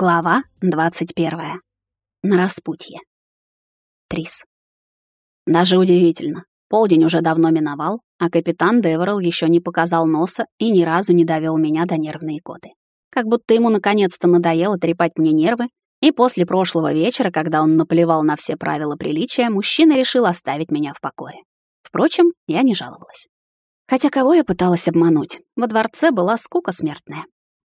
Глава 21. На распутье. Трис. Даже удивительно. Полдень уже давно миновал, а капитан Деверл еще не показал носа и ни разу не довел меня до нервной коты. Как будто ему наконец-то надоело трепать мне нервы, и после прошлого вечера, когда он наплевал на все правила приличия, мужчина решил оставить меня в покое. Впрочем, я не жаловалась. Хотя кого я пыталась обмануть? Во дворце была скука смертная.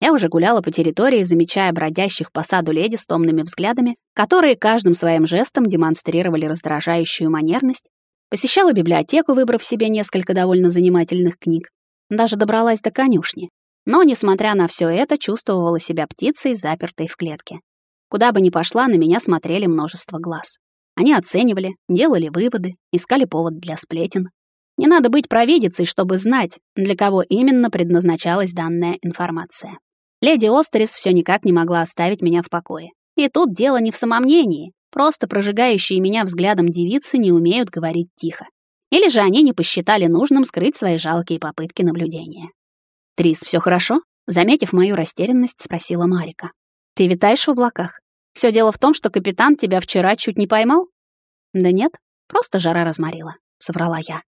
Я уже гуляла по территории, замечая бродящих по саду леди с томными взглядами, которые каждым своим жестом демонстрировали раздражающую манерность, посещала библиотеку, выбрав себе несколько довольно занимательных книг, даже добралась до конюшни. Но, несмотря на все это, чувствовала себя птицей, запертой в клетке. Куда бы ни пошла, на меня смотрели множество глаз. Они оценивали, делали выводы, искали повод для сплетен. Не надо быть провидицей, чтобы знать, для кого именно предназначалась данная информация. Леди Остерис все никак не могла оставить меня в покое. И тут дело не в самомнении, просто прожигающие меня взглядом девицы не умеют говорить тихо. Или же они не посчитали нужным скрыть свои жалкие попытки наблюдения. «Трис, все хорошо?» Заметив мою растерянность, спросила Марика. «Ты витаешь в облаках? Все дело в том, что капитан тебя вчера чуть не поймал?» «Да нет, просто жара разморила», — соврала я.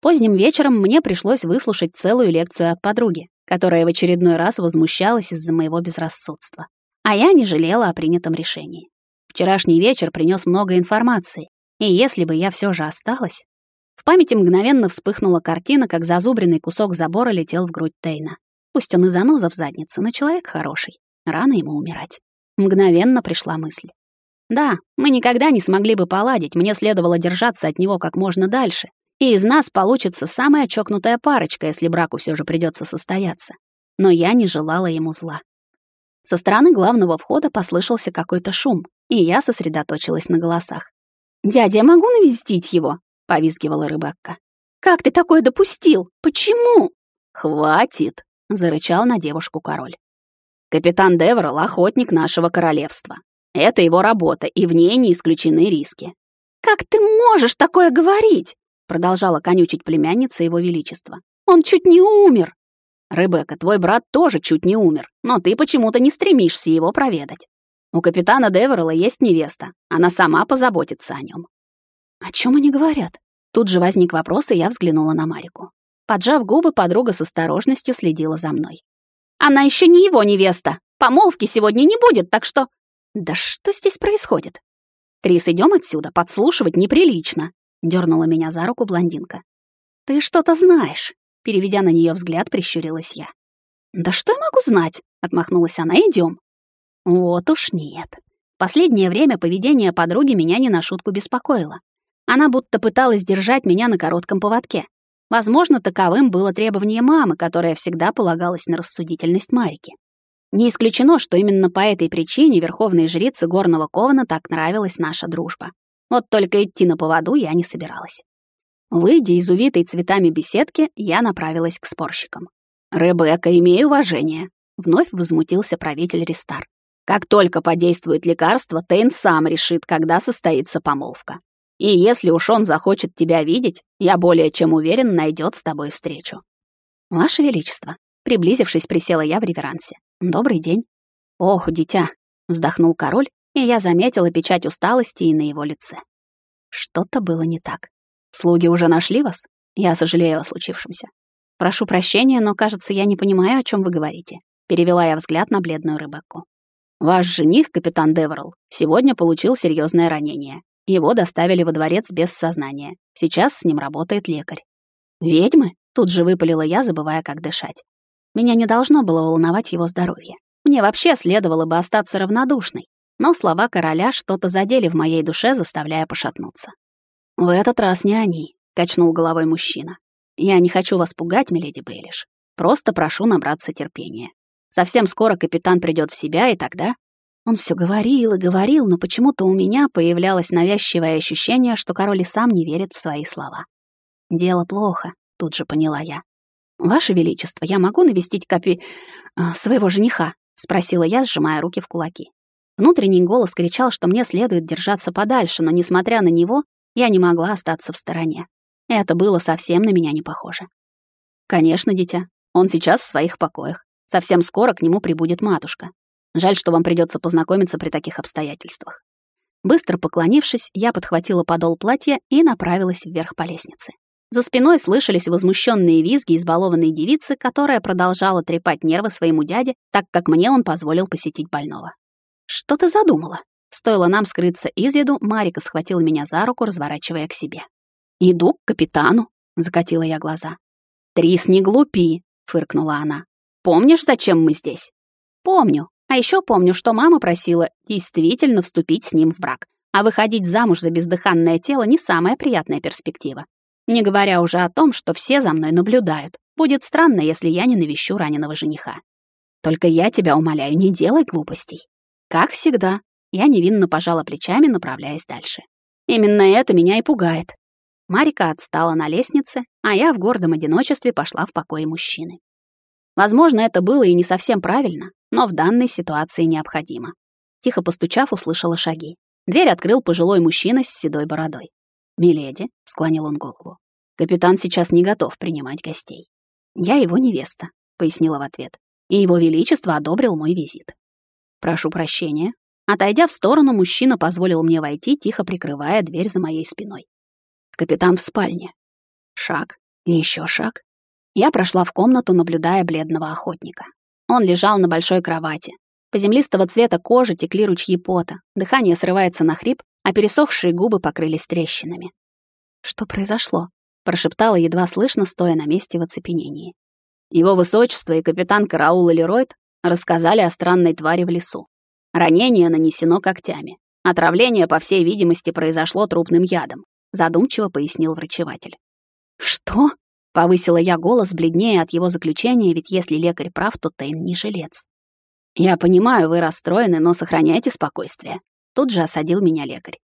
Поздним вечером мне пришлось выслушать целую лекцию от подруги, которая в очередной раз возмущалась из-за моего безрассудства. А я не жалела о принятом решении. Вчерашний вечер принес много информации, и если бы я все же осталась... В памяти мгновенно вспыхнула картина, как зазубренный кусок забора летел в грудь Тейна. Пусть он и заноза в заднице, но человек хороший. Рано ему умирать. Мгновенно пришла мысль. Да, мы никогда не смогли бы поладить, мне следовало держаться от него как можно дальше, и из нас получится самая чокнутая парочка, если браку все же придется состояться. Но я не желала ему зла. Со стороны главного входа послышался какой-то шум, и я сосредоточилась на голосах. «Дядя, я могу навестить его?» — повизгивала Рыбекка. «Как ты такое допустил? Почему?» «Хватит!» — зарычал на девушку король. «Капитан Деверл — охотник нашего королевства. Это его работа, и в ней не исключены риски». «Как ты можешь такое говорить?» Продолжала конючить племянница его величества. Он чуть не умер. Ребекка, твой брат тоже чуть не умер, но ты почему-то не стремишься его проведать. У капитана Деверла есть невеста, она сама позаботится о нем. О чем они говорят? Тут же возник вопрос, и я взглянула на Марику. Поджав губы, подруга с осторожностью следила за мной. Она еще не его невеста. Помолвки сегодня не будет, так что... Да что здесь происходит? Трис, идем отсюда, подслушивать неприлично дернула меня за руку блондинка. Ты что-то знаешь, переведя на нее взгляд, прищурилась я. Да что я могу знать? отмахнулась она. Идем. Вот уж нет. Последнее время поведение подруги меня не на шутку беспокоило. Она будто пыталась держать меня на коротком поводке. Возможно, таковым было требование мамы, которая всегда полагалась на рассудительность Марики. Не исключено, что именно по этой причине верховной жрице горного кована так нравилась наша дружба. Вот только идти на поводу я не собиралась. Выйдя из увитой цветами беседки, я направилась к спорщикам. «Ребекка, имей уважение», — вновь возмутился правитель Ристар. «Как только подействует лекарство, Тейн сам решит, когда состоится помолвка. И если уж он захочет тебя видеть, я более чем уверен, найдет с тобой встречу». «Ваше Величество», — приблизившись, присела я в реверансе. «Добрый день». «Ох, дитя», — вздохнул король и я заметила печать усталости и на его лице. Что-то было не так. Слуги уже нашли вас? Я сожалею о случившемся. Прошу прощения, но, кажется, я не понимаю, о чем вы говорите. Перевела я взгляд на бледную Ребекку. Ваш жених, капитан Деверл, сегодня получил серьезное ранение. Его доставили во дворец без сознания. Сейчас с ним работает лекарь. Ведьмы? Тут же выпалила я, забывая, как дышать. Меня не должно было волновать его здоровье. Мне вообще следовало бы остаться равнодушной но слова короля что-то задели в моей душе, заставляя пошатнуться. «В этот раз не они», — качнул головой мужчина. «Я не хочу вас пугать, миледи Бейлиш. Просто прошу набраться терпения. Совсем скоро капитан придет в себя, и тогда...» Он все говорил и говорил, но почему-то у меня появлялось навязчивое ощущение, что король и сам не верит в свои слова. «Дело плохо», — тут же поняла я. «Ваше Величество, я могу навестить копи... А, своего жениха?» — спросила я, сжимая руки в кулаки. Внутренний голос кричал, что мне следует держаться подальше, но, несмотря на него, я не могла остаться в стороне. Это было совсем на меня не похоже. «Конечно, дитя. Он сейчас в своих покоях. Совсем скоро к нему прибудет матушка. Жаль, что вам придется познакомиться при таких обстоятельствах. Быстро поклонившись, я подхватила подол платья и направилась вверх по лестнице. За спиной слышались возмущенные визги избалованной девицы, которая продолжала трепать нервы своему дяде, так как мне он позволил посетить больного. «Что ты задумала?» Стоило нам скрыться из виду, Марика схватила меня за руку, разворачивая к себе. «Иду к капитану», — закатила я глаза. «Трис, не глупи», — фыркнула она. «Помнишь, зачем мы здесь?» «Помню. А еще помню, что мама просила действительно вступить с ним в брак. А выходить замуж за бездыханное тело не самая приятная перспектива. Не говоря уже о том, что все за мной наблюдают. Будет странно, если я не навещу раненого жениха. Только я тебя умоляю, не делай глупостей. Как всегда, я невинно пожала плечами, направляясь дальше. Именно это меня и пугает. Марика отстала на лестнице, а я в гордом одиночестве пошла в покое мужчины. Возможно, это было и не совсем правильно, но в данной ситуации необходимо. Тихо постучав, услышала шаги. Дверь открыл пожилой мужчина с седой бородой. «Миледи», — склонил он голову, — «капитан сейчас не готов принимать гостей». «Я его невеста», — пояснила в ответ, «и его величество одобрил мой визит». «Прошу прощения». Отойдя в сторону, мужчина позволил мне войти, тихо прикрывая дверь за моей спиной. Капитан в спальне. Шаг еще шаг. Я прошла в комнату, наблюдая бледного охотника. Он лежал на большой кровати. По землистого цвета кожи текли ручьи пота, дыхание срывается на хрип, а пересохшие губы покрылись трещинами. «Что произошло?» — прошептала едва слышно, стоя на месте в оцепенении. Его высочество и капитан караула Леройд рассказали о странной твари в лесу. Ранение нанесено когтями. Отравление, по всей видимости, произошло трупным ядом, задумчиво пояснил врачеватель. «Что?» Повысила я голос, бледнее от его заключения, ведь если лекарь прав, то Тейн не жилец. «Я понимаю, вы расстроены, но сохраняйте спокойствие». Тут же осадил меня лекарь.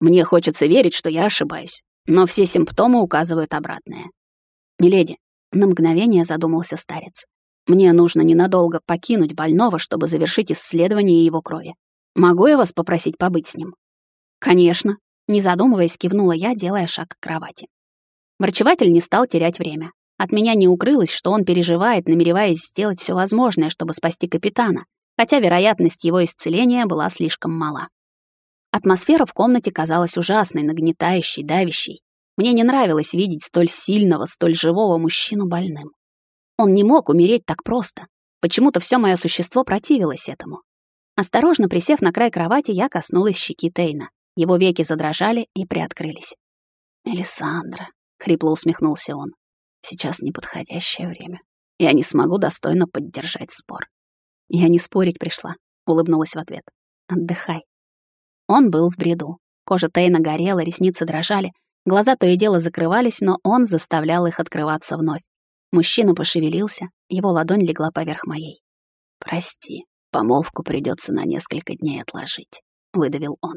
«Мне хочется верить, что я ошибаюсь, но все симптомы указывают обратное». «Миледи», — на мгновение задумался старец, «мне нужно ненадолго покинуть больного, чтобы завершить исследование его крови. Могу я вас попросить побыть с ним?» «Конечно», — не задумываясь, кивнула я, делая шаг к кровати. Врачеватель не стал терять время. От меня не укрылось, что он переживает, намереваясь сделать все возможное, чтобы спасти капитана, хотя вероятность его исцеления была слишком мала. Атмосфера в комнате казалась ужасной, нагнетающей, давящей. Мне не нравилось видеть столь сильного, столь живого мужчину больным. Он не мог умереть так просто. Почему-то все мое существо противилось этому. Осторожно присев на край кровати, я коснулась щеки Тейна. Его веки задрожали и приоткрылись. «Мелисандра», хрипло усмехнулся он. Сейчас неподходящее время. Я не смогу достойно поддержать спор. Я не спорить пришла, улыбнулась в ответ. Отдыхай. Он был в бреду. Кожа Тейна горела, ресницы дрожали, глаза то и дело закрывались, но он заставлял их открываться вновь. Мужчина пошевелился, его ладонь легла поверх моей. «Прости, помолвку придется на несколько дней отложить», — выдавил он.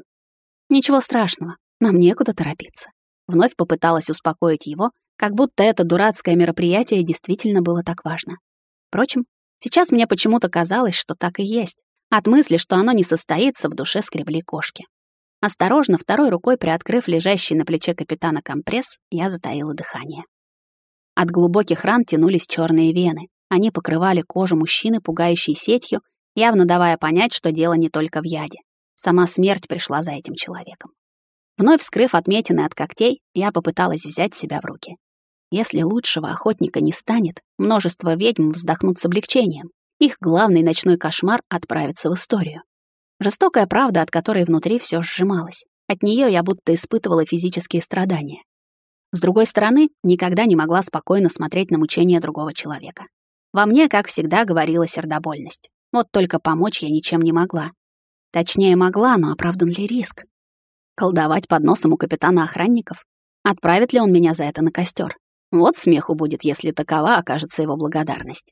«Ничего страшного, нам некуда торопиться». Вновь попыталась успокоить его, как будто это дурацкое мероприятие действительно было так важно. Впрочем, сейчас мне почему-то казалось, что так и есть. От мысли, что оно не состоится, в душе скребли кошки. Осторожно, второй рукой приоткрыв лежащий на плече капитана компресс, я затаила дыхание. От глубоких ран тянулись черные вены. Они покрывали кожу мужчины пугающей сетью, явно давая понять, что дело не только в яде. Сама смерть пришла за этим человеком. Вновь вскрыв отметины от когтей, я попыталась взять себя в руки. Если лучшего охотника не станет, множество ведьм вздохнут с облегчением. Их главный ночной кошмар отправится в историю. Жестокая правда, от которой внутри все сжималось. От нее я будто испытывала физические страдания. С другой стороны, никогда не могла спокойно смотреть на мучения другого человека. Во мне, как всегда, говорила сердобольность. Вот только помочь я ничем не могла. Точнее, могла, но оправдан ли риск? Колдовать под носом у капитана охранников? Отправит ли он меня за это на костер? Вот смеху будет, если такова окажется его благодарность.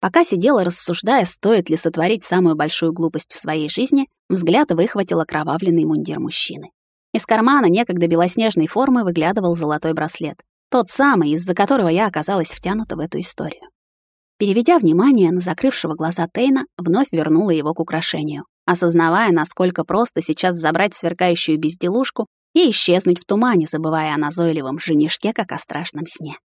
Пока сидела, рассуждая, стоит ли сотворить самую большую глупость в своей жизни, взгляд выхватил окровавленный мундир мужчины. Из кармана некогда белоснежной формы выглядывал золотой браслет. Тот самый, из-за которого я оказалась втянута в эту историю. Переведя внимание на закрывшего глаза Тейна, вновь вернула его к украшению осознавая, насколько просто сейчас забрать сверкающую безделушку и исчезнуть в тумане, забывая о назойливом женишке, как о страшном сне.